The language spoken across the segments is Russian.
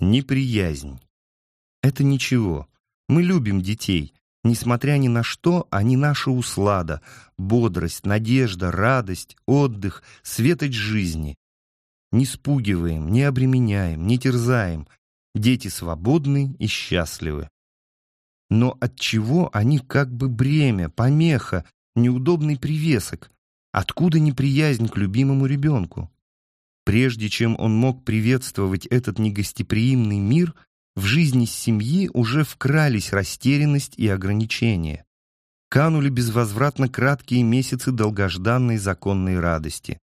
Неприязнь. Это ничего. Мы любим детей. Несмотря ни на что, они наша услада, бодрость, надежда, радость, отдых, светоч жизни. Не спугиваем, не обременяем, не терзаем. Дети свободны и счастливы. Но от чего они как бы бремя, помеха, неудобный привесок? Откуда неприязнь к любимому ребенку? Прежде чем он мог приветствовать этот негостеприимный мир, в жизни семьи уже вкрались растерянность и ограничения. Канули безвозвратно краткие месяцы долгожданной законной радости.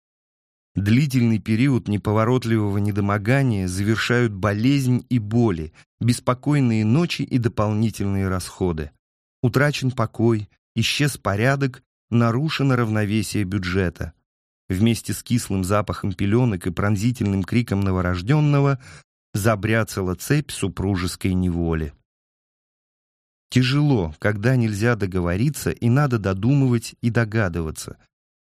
Длительный период неповоротливого недомогания завершают болезнь и боли, беспокойные ночи и дополнительные расходы. Утрачен покой, исчез порядок, нарушено равновесие бюджета. Вместе с кислым запахом пеленок и пронзительным криком новорожденного забряцала цепь супружеской неволи. Тяжело, когда нельзя договориться и надо додумывать и догадываться.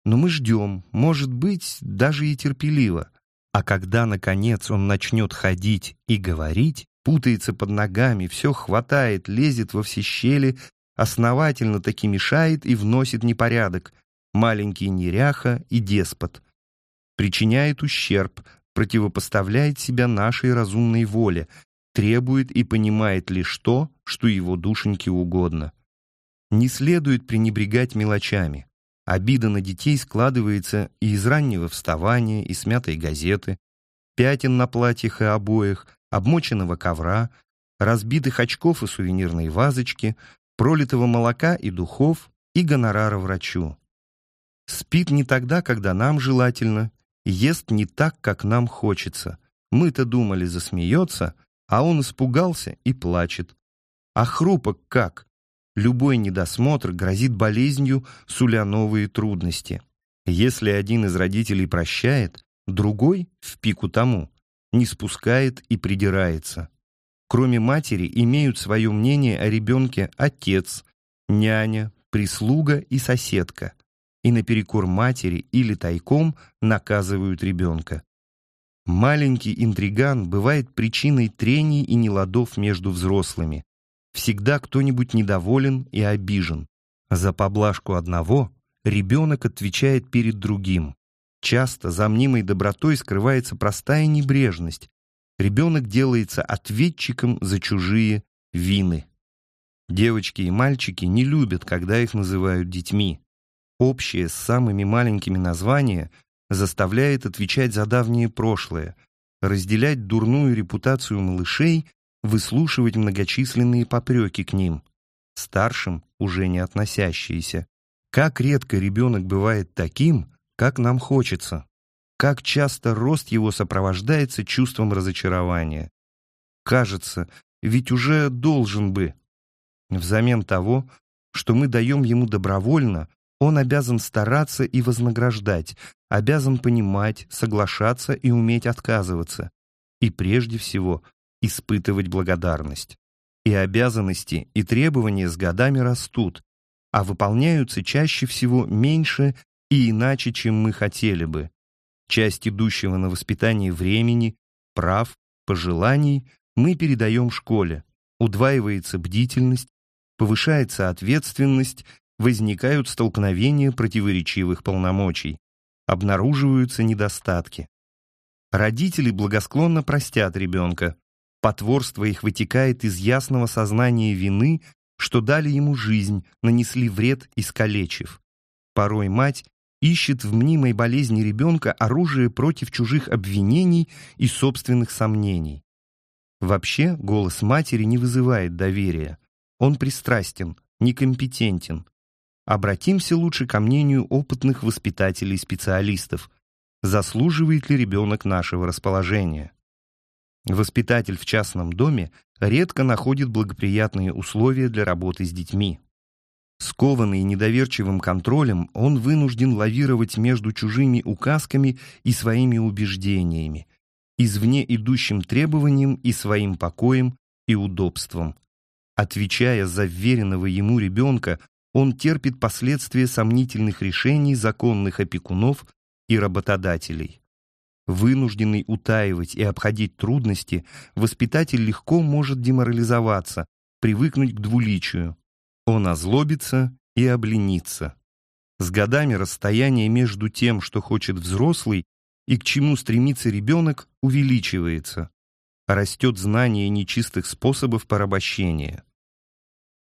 Но мы ждем, может быть, даже и терпеливо. А когда, наконец, он начнет ходить и говорить, путается под ногами, все хватает, лезет во все щели, основательно таки мешает и вносит непорядок, маленький неряха и деспот. Причиняет ущерб, противопоставляет себя нашей разумной воле, требует и понимает лишь то, что его душеньке угодно. Не следует пренебрегать мелочами. Обида на детей складывается и из раннего вставания, и смятой газеты, пятен на платьях и обоях, обмоченного ковра, разбитых очков и сувенирной вазочки, пролитого молока и духов, и гонорара врачу. Спит не тогда, когда нам желательно, ест не так, как нам хочется. Мы-то думали, засмеется, а он испугался и плачет. А хрупок как? Любой недосмотр грозит болезнью, суля новые трудности. Если один из родителей прощает, другой, в пику тому, не спускает и придирается. Кроме матери имеют свое мнение о ребенке отец, няня, прислуга и соседка – и наперекор матери или тайком наказывают ребенка. Маленький интриган бывает причиной трений и неладов между взрослыми. Всегда кто-нибудь недоволен и обижен. За поблажку одного ребенок отвечает перед другим. Часто за мнимой добротой скрывается простая небрежность. Ребенок делается ответчиком за чужие вины. Девочки и мальчики не любят, когда их называют детьми общее с самыми маленькими названия заставляет отвечать за давнее прошлое, разделять дурную репутацию малышей, выслушивать многочисленные попреки к ним, старшим уже не относящиеся. Как редко ребенок бывает таким, как нам хочется. Как часто рост его сопровождается чувством разочарования. Кажется, ведь уже должен бы. Взамен того, что мы даем ему добровольно, он обязан стараться и вознаграждать, обязан понимать, соглашаться и уметь отказываться. И прежде всего испытывать благодарность. И обязанности, и требования с годами растут, а выполняются чаще всего меньше и иначе, чем мы хотели бы. Часть идущего на воспитание времени, прав, пожеланий мы передаем школе. Удваивается бдительность, повышается ответственность возникают столкновения противоречивых полномочий, обнаруживаются недостатки. Родители благосклонно простят ребенка. Потворство их вытекает из ясного сознания вины, что дали ему жизнь, нанесли вред, искалечив. Порой мать ищет в мнимой болезни ребенка оружие против чужих обвинений и собственных сомнений. Вообще, голос матери не вызывает доверия. Он пристрастен, некомпетентен, Обратимся лучше ко мнению опытных воспитателей-специалистов. Заслуживает ли ребенок нашего расположения? Воспитатель в частном доме редко находит благоприятные условия для работы с детьми. Скованный недоверчивым контролем, он вынужден лавировать между чужими указками и своими убеждениями, извне идущим требованием и своим покоем и удобством. Отвечая за веренного ему ребенка, он терпит последствия сомнительных решений законных опекунов и работодателей. Вынужденный утаивать и обходить трудности, воспитатель легко может деморализоваться, привыкнуть к двуличию. Он озлобится и обленится. С годами расстояние между тем, что хочет взрослый, и к чему стремится ребенок, увеличивается. Растет знание нечистых способов порабощения.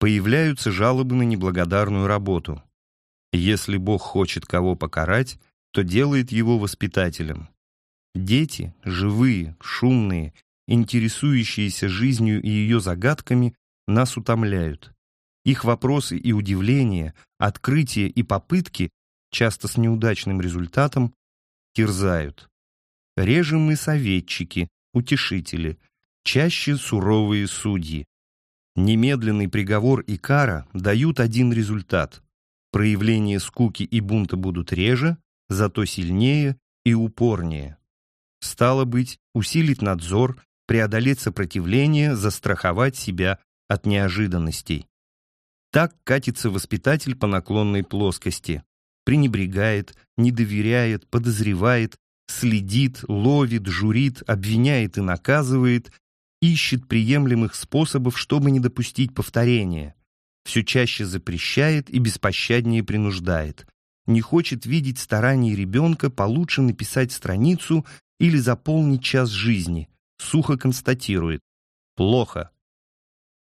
Появляются жалобы на неблагодарную работу. Если Бог хочет кого покарать, то делает его воспитателем. Дети, живые, шумные, интересующиеся жизнью и ее загадками, нас утомляют. Их вопросы и удивления, открытия и попытки, часто с неудачным результатом, терзают. Реже мы советчики, утешители, чаще суровые судьи. Немедленный приговор и кара дают один результат. Проявления скуки и бунта будут реже, зато сильнее и упорнее. Стало быть, усилить надзор, преодолеть сопротивление, застраховать себя от неожиданностей. Так катится воспитатель по наклонной плоскости. Пренебрегает, не доверяет, подозревает, следит, ловит, журит, обвиняет и наказывает, ищет приемлемых способов, чтобы не допустить повторения. Все чаще запрещает и беспощаднее принуждает. Не хочет видеть стараний ребенка получше написать страницу или заполнить час жизни. Сухо констатирует. Плохо.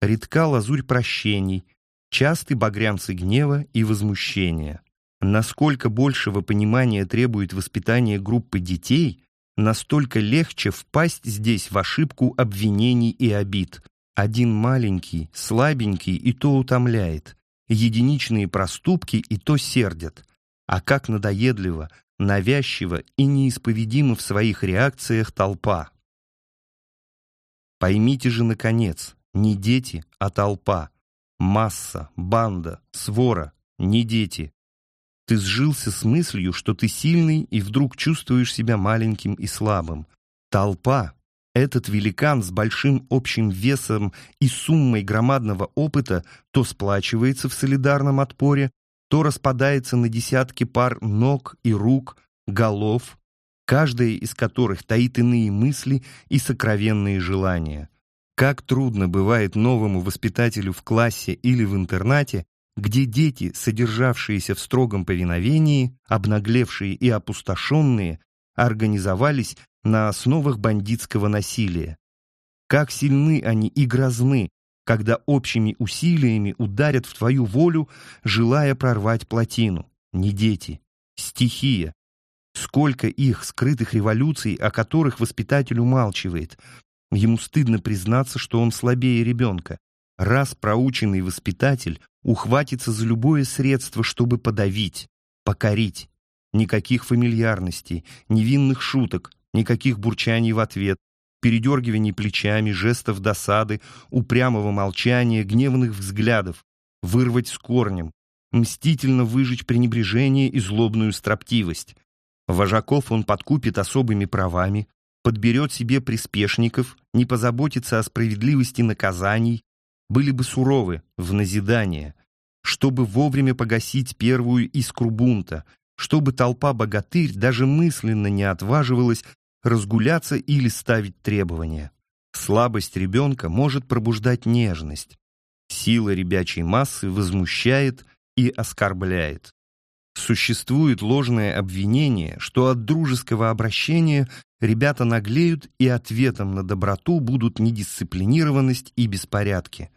Редка лазурь прощений, часты багрянцы гнева и возмущения. Насколько большего понимания требует воспитание группы детей, настолько легче впасть здесь в ошибку обвинений и обид. Один маленький, слабенький и то утомляет. Единичные проступки и то сердят. А как надоедливо, навязчиво и неисповедимо в своих реакциях толпа. Поймите же, наконец, не дети, а толпа. Масса, банда, свора, не дети. Ты сжился с мыслью, что ты сильный и вдруг чувствуешь себя маленьким и слабым. Толпа, этот великан с большим общим весом и суммой громадного опыта то сплачивается в солидарном отпоре, то распадается на десятки пар ног и рук, голов, каждая из которых таит иные мысли и сокровенные желания. Как трудно бывает новому воспитателю в классе или в интернате, где дети, содержавшиеся в строгом повиновении, обнаглевшие и опустошенные, организовались на основах бандитского насилия. Как сильны они и грозны, когда общими усилиями ударят в твою волю, желая прорвать плотину. Не дети, стихия. Сколько их скрытых революций, о которых воспитатель умалчивает, Ему стыдно признаться, что он слабее ребенка. Раз проученный воспитатель ухватится за любое средство, чтобы подавить, покорить. Никаких фамильярностей, невинных шуток, никаких бурчаний в ответ, передергиваний плечами, жестов досады, упрямого молчания, гневных взглядов, вырвать с корнем, мстительно выжечь пренебрежение и злобную строптивость. Вожаков он подкупит особыми правами, подберет себе приспешников, не позаботится о справедливости наказаний, были бы суровы в назидание, чтобы вовремя погасить первую искру бунта, чтобы толпа-богатырь даже мысленно не отваживалась разгуляться или ставить требования. Слабость ребенка может пробуждать нежность. Сила ребячей массы возмущает и оскорбляет. Существует ложное обвинение, что от дружеского обращения ребята наглеют и ответом на доброту будут недисциплинированность и беспорядки.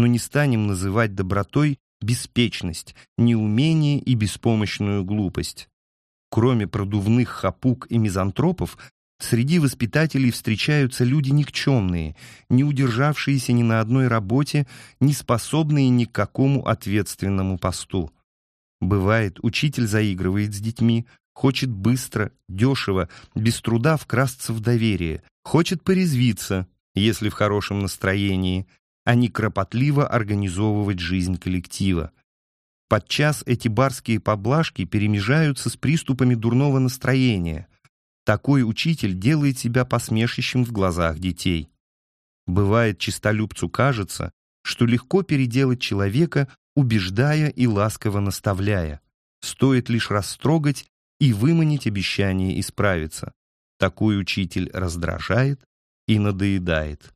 Но не станем называть добротой беспечность, неумение и беспомощную глупость. Кроме продувных хапук и мизантропов, среди воспитателей встречаются люди никчемные, не удержавшиеся ни на одной работе, не способные ни к какому ответственному посту. Бывает, учитель заигрывает с детьми, хочет быстро, дешево, без труда вкрасться в доверие, хочет порезвиться, если в хорошем настроении, а не кропотливо организовывать жизнь коллектива. Подчас эти барские поблажки перемежаются с приступами дурного настроения. Такой учитель делает себя посмешищем в глазах детей. Бывает, чистолюбцу кажется, что легко переделать человека, убеждая и ласково наставляя. Стоит лишь растрогать и выманить обещание исправиться. Такой учитель раздражает и надоедает.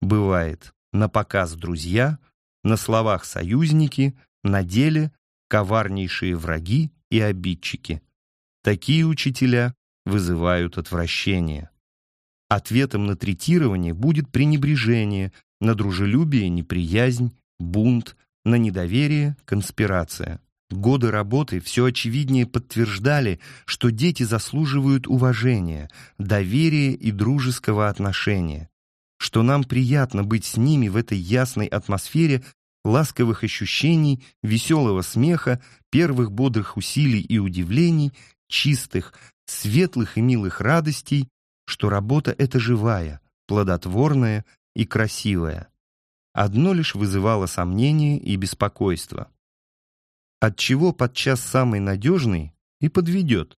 Бывает, на показ друзья, на словах союзники, на деле коварнейшие враги и обидчики. Такие учителя вызывают отвращение. Ответом на третирование будет пренебрежение, на дружелюбие – неприязнь, бунт, на недоверие – конспирация. Годы работы все очевиднее подтверждали, что дети заслуживают уважения, доверия и дружеского отношения, что нам приятно быть с ними в этой ясной атмосфере ласковых ощущений, веселого смеха, первых бодрых усилий и удивлений, чистых, светлых и милых радостей, что работа эта живая, плодотворная и красивая. Одно лишь вызывало сомнение и беспокойство. От чего подчас самый надежный и подведет?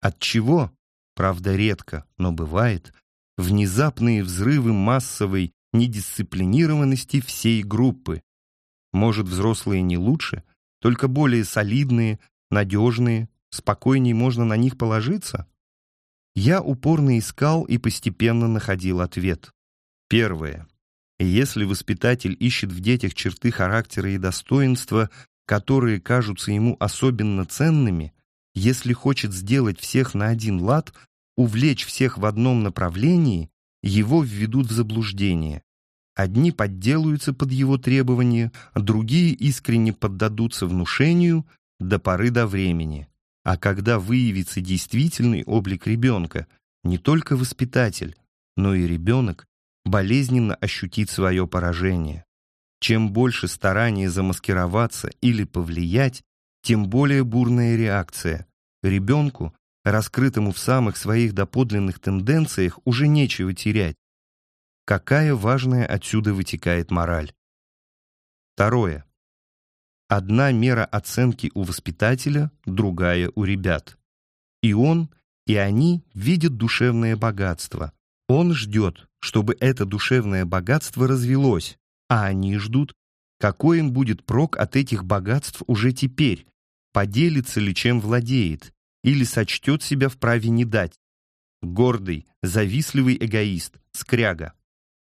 От чего, правда редко, но бывает, внезапные взрывы массовой недисциплинированности всей группы. Может, взрослые не лучше, только более солидные, надежные, спокойнее можно на них положиться? Я упорно искал и постепенно находил ответ. Первое. Если воспитатель ищет в детях черты характера и достоинства, которые кажутся ему особенно ценными, если хочет сделать всех на один лад, увлечь всех в одном направлении, его введут в заблуждение. Одни подделаются под его требования, другие искренне поддадутся внушению до поры до времени. А когда выявится действительный облик ребенка, не только воспитатель, но и ребенок болезненно ощутит свое поражение. Чем больше старания замаскироваться или повлиять, тем более бурная реакция. Ребенку, раскрытому в самых своих доподлинных тенденциях, уже нечего терять. Какая важная отсюда вытекает мораль? Второе. Одна мера оценки у воспитателя, другая у ребят. И он, и они видят душевное богатство. Он ждет, чтобы это душевное богатство развелось, а они ждут, какой им будет прок от этих богатств уже теперь, поделится ли чем владеет, или сочтет себя вправе не дать. Гордый, завистливый эгоист, скряга.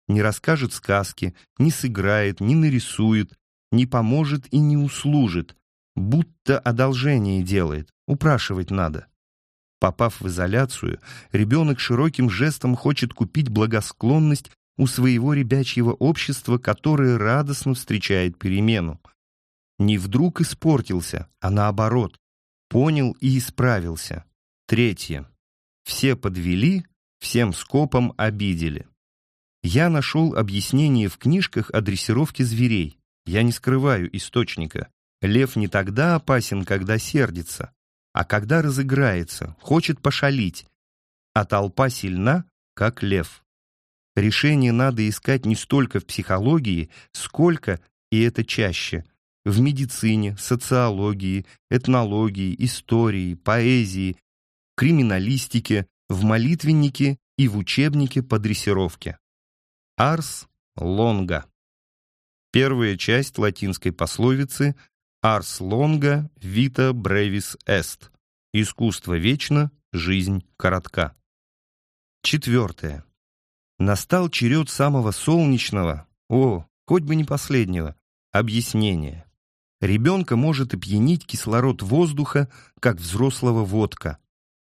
Не расскажет сказки, не сыграет, не нарисует, не поможет и не услужит, будто одолжение делает, упрашивать надо. Попав в изоляцию, ребенок широким жестом хочет купить благосклонность у своего ребячьего общества, которое радостно встречает перемену. Не вдруг испортился, а наоборот, понял и исправился. Третье. Все подвели, всем скопом обидели. Я нашел объяснение в книжках о дрессировке зверей. Я не скрываю источника. Лев не тогда опасен, когда сердится, а когда разыграется, хочет пошалить, а толпа сильна, как лев. Решение надо искать не столько в психологии, сколько, и это чаще, в медицине, социологии, этнологии, истории, поэзии, криминалистике, в молитвеннике и в учебнике по дрессировке. Арс лонга. Первая часть латинской пословицы «Ars longa vita brevis est» – «Искусство вечно, жизнь коротка». Четвертое. Настал черед самого солнечного, о, хоть бы не последнего, объяснения. Ребенка может опьянить кислород воздуха, как взрослого водка.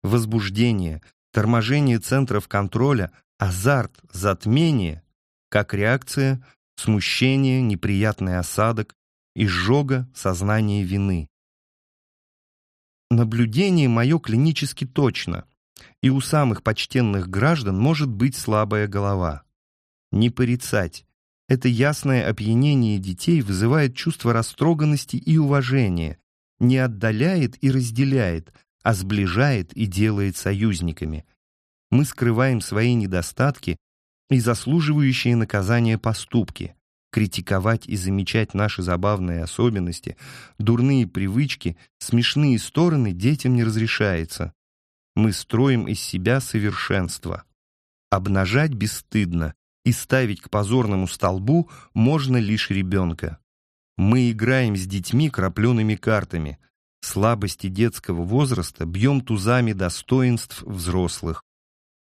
Возбуждение, торможение центров контроля, азарт, затмение, как реакция, смущение, неприятный осадок, изжога, сознание вины. Наблюдение мое клинически точно, и у самых почтенных граждан может быть слабая голова. Не порицать. Это ясное опьянение детей вызывает чувство растроганности и уважения, не отдаляет и разделяет, а сближает и делает союзниками. Мы скрываем свои недостатки и заслуживающие наказания поступки, критиковать и замечать наши забавные особенности, дурные привычки, смешные стороны детям не разрешается мы строим из себя совершенство. Обнажать бесстыдно и ставить к позорному столбу можно лишь ребенка. Мы играем с детьми крапленными картами. Слабости детского возраста бьем тузами достоинств взрослых.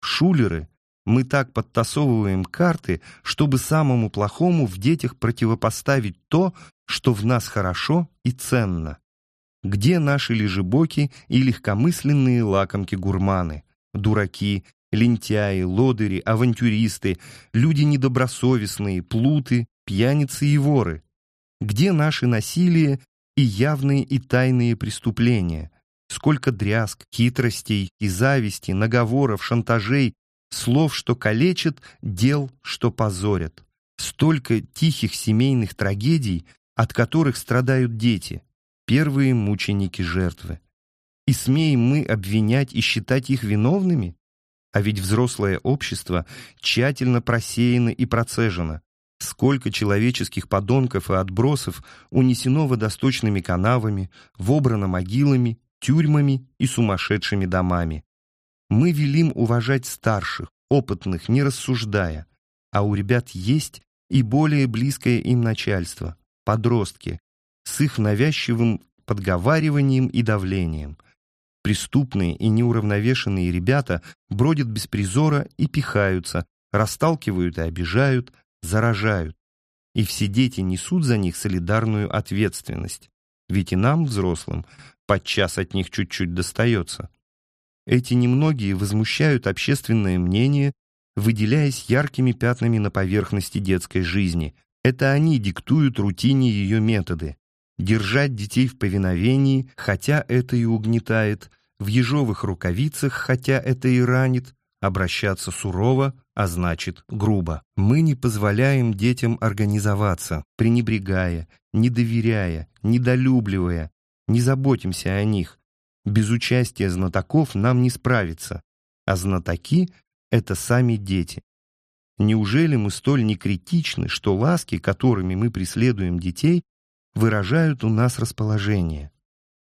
Шулеры, мы так подтасовываем карты, чтобы самому плохому в детях противопоставить то, что в нас хорошо и ценно. Где наши лежебоки и легкомысленные лакомки-гурманы, дураки, лентяи, лодыри, авантюристы, люди недобросовестные, плуты, пьяницы и воры? Где наши насилие и явные и тайные преступления? Сколько дрязг, хитростей и зависти, наговоров, шантажей, слов, что калечат, дел, что позорят. Столько тихих семейных трагедий, от которых страдают дети, первые мученики жертвы. И смеем мы обвинять и считать их виновными? А ведь взрослое общество тщательно просеяно и процежено. Сколько человеческих подонков и отбросов унесено водосточными канавами, вобрано могилами, тюрьмами и сумасшедшими домами. Мы велим уважать старших, опытных, не рассуждая, а у ребят есть и более близкое им начальство, подростки, с их навязчивым подговариванием и давлением. Преступные и неуравновешенные ребята бродят без призора и пихаются, расталкивают и обижают, заражают. И все дети несут за них солидарную ответственность. Ведь и нам, взрослым, подчас от них чуть-чуть достается. Эти немногие возмущают общественное мнение, выделяясь яркими пятнами на поверхности детской жизни. Это они диктуют рутине ее методы. Держать детей в повиновении, хотя это и угнетает, в ежовых рукавицах, хотя это и ранит, обращаться сурово, а значит грубо. Мы не позволяем детям организоваться, пренебрегая, не доверяя, недолюбливая, не заботимся о них. Без участия знатоков нам не справиться, а знатоки — это сами дети. Неужели мы столь некритичны, что ласки, которыми мы преследуем детей, выражают у нас расположение?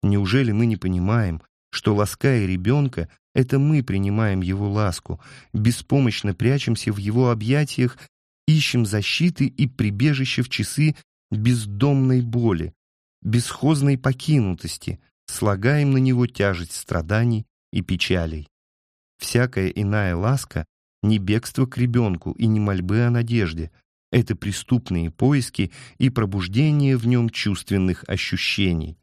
Неужели мы не понимаем, что, лаская ребенка, это мы принимаем его ласку, беспомощно прячемся в его объятиях, ищем защиты и прибежище в часы бездомной боли, бесхозной покинутости, слагаем на него тяжесть страданий и печалей. Всякая иная ласка — не бегство к ребенку и не мольбы о надежде, это преступные поиски и пробуждение в нем чувственных ощущений.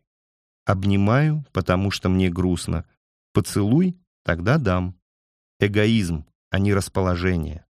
Обнимаю, потому что мне грустно. Поцелуй, тогда дам. Эгоизм, а не расположение.